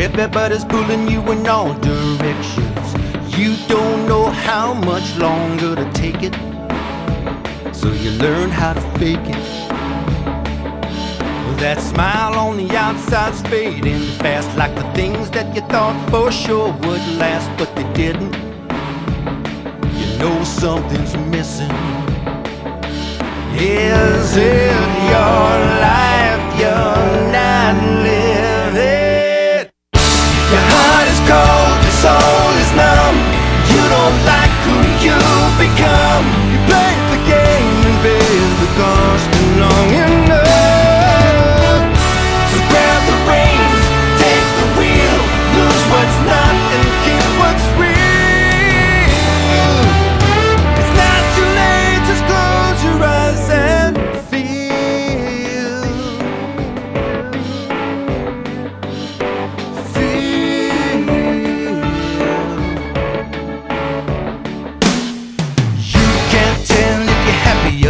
Everybody's pulling you in all directions. You don't know how much longer to take it. So you learn how to fake it. That smile on the outside's fading fast, like the things that you thought for sure would last, but they didn't. You know something's missing. Yeah.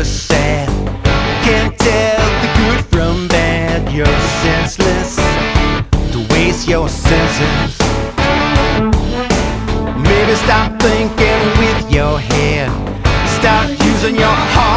you're sad. Can't tell the good from bad, you're senseless to waste your senses. Maybe stop thinking with your head, stop using your heart.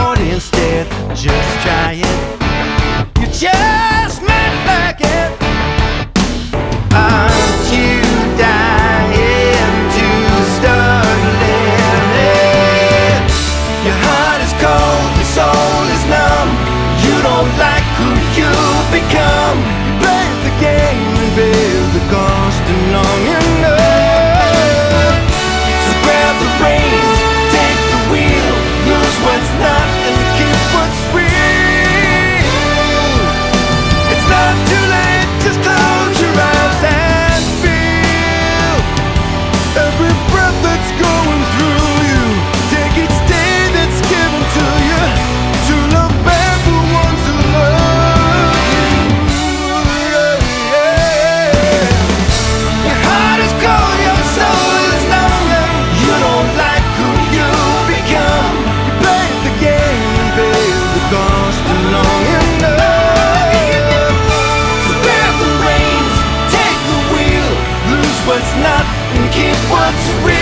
not and keep what's real.